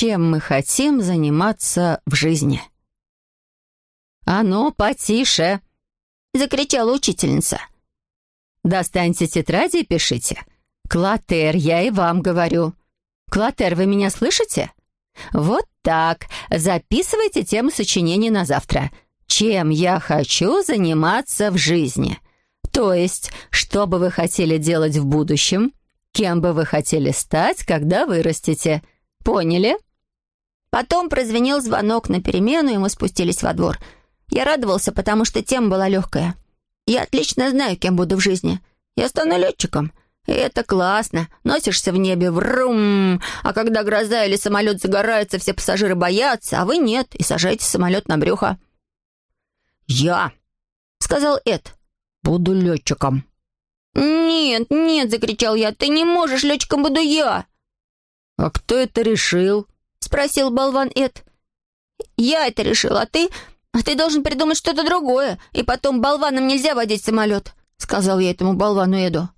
чем мы хотим заниматься в жизни. «А ну, потише!» — закричала учительница. «Достаньте тетради и пишите. Клотер, я и вам говорю. Клотер, вы меня слышите? Вот так. Записывайте тему сочинения на завтра. Чем я хочу заниматься в жизни? То есть, что бы вы хотели делать в будущем? Кем бы вы хотели стать, когда вырастете? Поняли?» Потом прозвенел звонок на перемену, и мы спустились во двор. Я радовался, потому что тема была легкая. Я отлично знаю, кем буду в жизни. Я стану летчиком. И это классно. Носишься в небе, врум. А когда гроза или самолет загорается, все пассажиры боятся, а вы нет, и сажаете самолет на брюхо. «Я», — сказал Эд, — «буду летчиком». «Нет, нет», — закричал я, — «ты не можешь, летчиком буду я». «А кто это решил?» — спросил болван Эд. «Я это решил, а ты... А ты должен придумать что-то другое, и потом болванам нельзя водить самолет», — сказал я этому болвану Эду.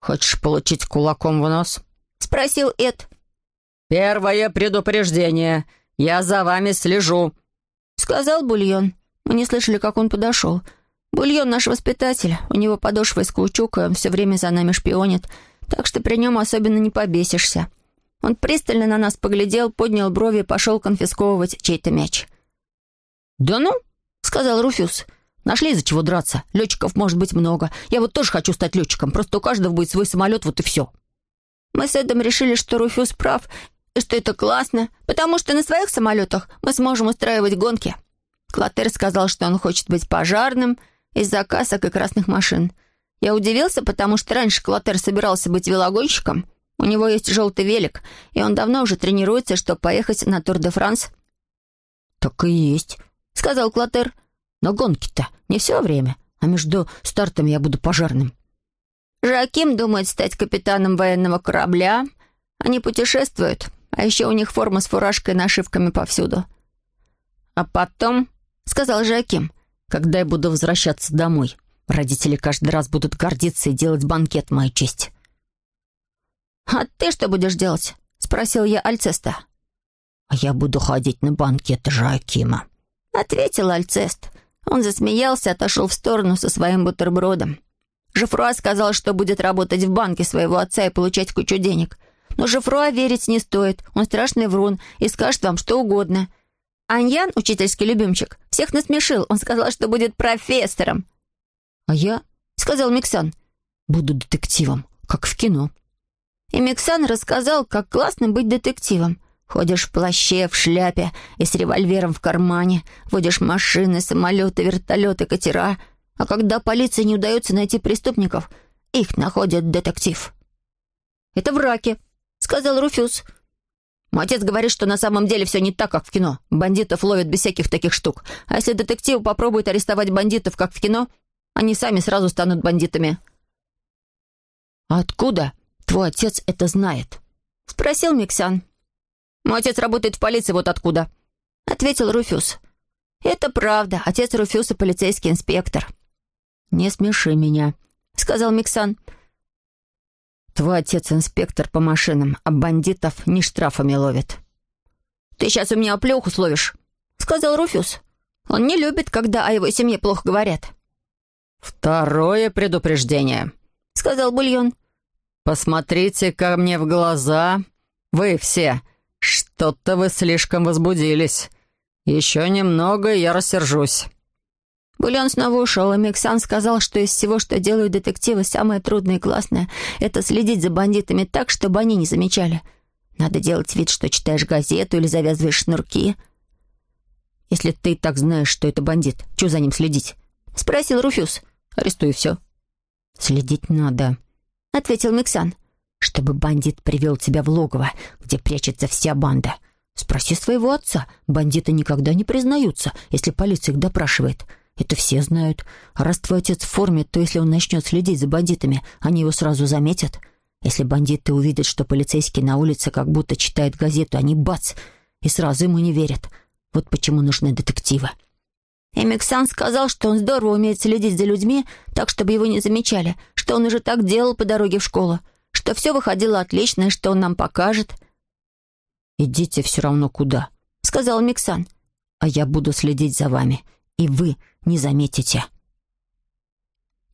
«Хочешь получить кулаком в нос?» — спросил Эд. «Первое предупреждение. Я за вами слежу», — сказал Бульон. Мы не слышали, как он подошел. Бульон наш воспитатель. У него подошва из каучука, он все время за нами шпионит, так что при нем особенно не побесишься. Он пристально на нас поглядел, поднял брови и пошел конфисковывать чей-то мяч. «Да ну!» — сказал Руфюс. «Нашли из-за чего драться. Летчиков может быть много. Я вот тоже хочу стать летчиком. Просто у каждого будет свой самолет, вот и все». Мы с Эдом решили, что Руфюс прав, и что это классно, потому что на своих самолетах мы сможем устраивать гонки. Клотер сказал, что он хочет быть пожарным из-за касок и красных машин. Я удивился, потому что раньше Клотер собирался быть велогонщиком. У него есть желтый велик, и он давно уже тренируется, чтобы поехать на Тур-де-Франс. «Так и есть», — сказал Клотер. «Но гонки-то не все время, а между стартами я буду пожарным». Жоаким думает стать капитаном военного корабля. Они путешествуют, а еще у них форма с фуражкой и нашивками повсюду. А потом, — сказал Жаким, — когда я буду возвращаться домой, родители каждый раз будут гордиться и делать банкет в мою честь. «А ты что будешь делать?» — спросил я Альцеста. «А я буду ходить на банкет Жакима», — ответил Альцест. Он засмеялся отошел в сторону со своим бутербродом. Жифруа сказал, что будет работать в банке своего отца и получать кучу денег. Но Жифруа верить не стоит, он страшный врун и скажет вам что угодно. Аньян, учительский любимчик, всех насмешил, он сказал, что будет профессором. «А я?» — сказал Миксан. «Буду детективом, как в кино». И Миксан рассказал, как классно быть детективом. Ходишь в плаще, в шляпе и с револьвером в кармане, водишь машины, самолеты, вертолеты, катера. А когда полиции не удается найти преступников, их находит детектив. «Это враки», — сказал Руфюз. «Мой отец говорит, что на самом деле все не так, как в кино. Бандитов ловят без всяких таких штук. А если детективы попробуют арестовать бандитов, как в кино, они сами сразу станут бандитами». «Откуда твой отец это знает?» — спросил Миксан. «Мой отец работает в полиции, вот откуда», — ответил Руфюз. «Это правда. Отец Руфюса — полицейский инспектор». «Не смеши меня», — сказал Миксан. «Твой отец инспектор по машинам, а бандитов не штрафами ловит». «Ты сейчас у меня оплеуху словишь», — сказал Руфюз. «Он не любит, когда о его семье плохо говорят». «Второе предупреждение», — сказал Бульон. «Посмотрите ко мне в глаза. Вы все. Что-то вы слишком возбудились. Еще немного, и я рассержусь». Бульон снова ушел, и Миксан сказал, что из всего, что делают детективы, самое трудное и классное — это следить за бандитами так, чтобы они не замечали. Надо делать вид, что читаешь газету или завязываешь шнурки. «Если ты так знаешь, что это бандит, что за ним следить?» — спросил Руфюз. «Арестуй все». «Следить надо», — ответил Миксан. «Чтобы бандит привел тебя в логово, где прячется вся банда. Спроси своего отца. Бандиты никогда не признаются, если полиция их допрашивает». Это все знают. А раз твой отец в форме, то если он начнет следить за бандитами, они его сразу заметят. Если бандиты увидят, что полицейский на улице как будто читает газету, они бац, и сразу ему не верят. Вот почему нужны детективы. Эмиксан сказал, что он здорово умеет следить за людьми, так, чтобы его не замечали, что он уже так делал по дороге в школу, что все выходило отлично и что он нам покажет. «Идите все равно куда», — сказал Миксан. «А я буду следить за вами, и вы не заметите».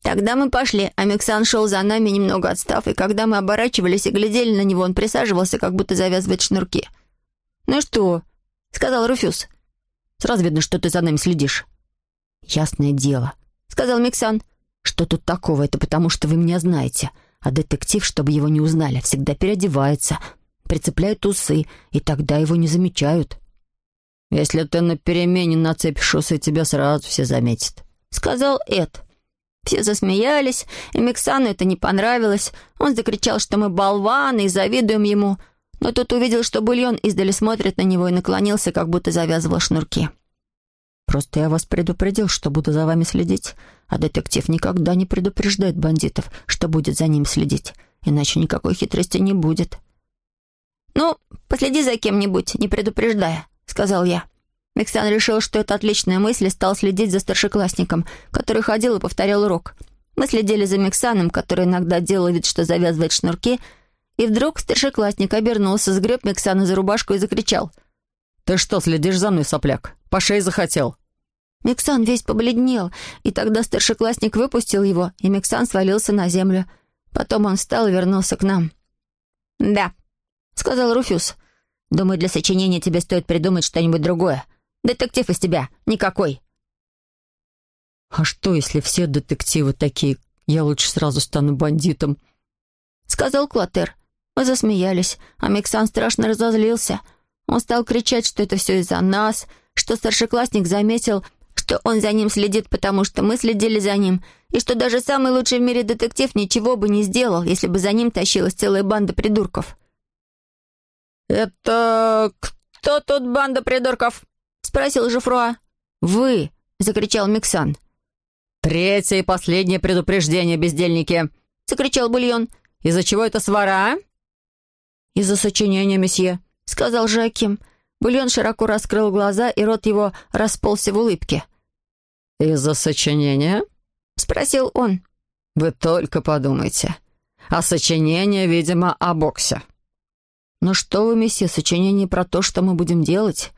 Тогда мы пошли, а Миксан шел за нами, немного отстав, и когда мы оборачивались и глядели на него, он присаживался, как будто завязывает шнурки. «Ну что?» — сказал Руфюз. «Сразу видно, что ты за нами следишь». «Ясное дело», — сказал Миксан. «Что тут такого? Это потому, что вы меня знаете. А детектив, чтобы его не узнали, всегда переодевается, прицепляет усы, и тогда его не замечают». «Если ты на перемене нацепишь усы, тебя сразу все заметят», — сказал Эд. Все засмеялись, и Миксану это не понравилось. Он закричал, что мы болваны и завидуем ему. Но тут увидел, что бульон издали смотрит на него и наклонился, как будто завязывал шнурки. «Просто я вас предупредил, что буду за вами следить, а детектив никогда не предупреждает бандитов, что будет за ним следить, иначе никакой хитрости не будет». «Ну, последи за кем-нибудь, не предупреждая», — сказал я. Миксан решил, что это отличная мысль, и стал следить за старшеклассником, который ходил и повторял урок. Мы следили за Миксаном, который иногда делал вид, что завязывает шнурки, и вдруг старшеклассник обернулся, сгреб Миксана за рубашку и закричал. «Ты что, следишь за мной, сопляк? По шее захотел?» Миксан весь побледнел, и тогда старшеклассник выпустил его, и Миксан свалился на землю. Потом он встал и вернулся к нам. «Да», — сказал Руфюз. «Думаю, для сочинения тебе стоит придумать что-нибудь другое. Детектив из тебя никакой». «А что, если все детективы такие? Я лучше сразу стану бандитом», — сказал Клотер. Мы засмеялись, а Миксан страшно разозлился. Он стал кричать, что это все из-за нас, что старшеклассник заметил, что он за ним следит, потому что мы следили за ним, и что даже самый лучший в мире детектив ничего бы не сделал, если бы за ним тащилась целая банда придурков. «Это кто тут банда придурков?» спросил Жуфруа. «Вы!» — закричал Миксан. «Третье и последнее предупреждение, бездельники!» — закричал Бульон. «Из-за чего это свара, а?» «Из-за сочинения, месье», — сказал Жаким. Бульон широко раскрыл глаза, и рот его расползся в улыбке. «Из-за сочинения?» — спросил он. «Вы только подумайте. А сочинение, видимо, о боксе». «Ну что вы, месье, сочинение про то, что мы будем делать.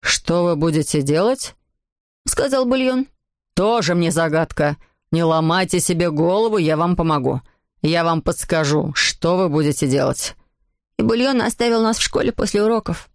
«Что вы будете делать?» — сказал Бульон. «Тоже мне загадка. Не ломайте себе голову, я вам помогу. Я вам подскажу, что вы будете делать». И Бульон оставил нас в школе после уроков.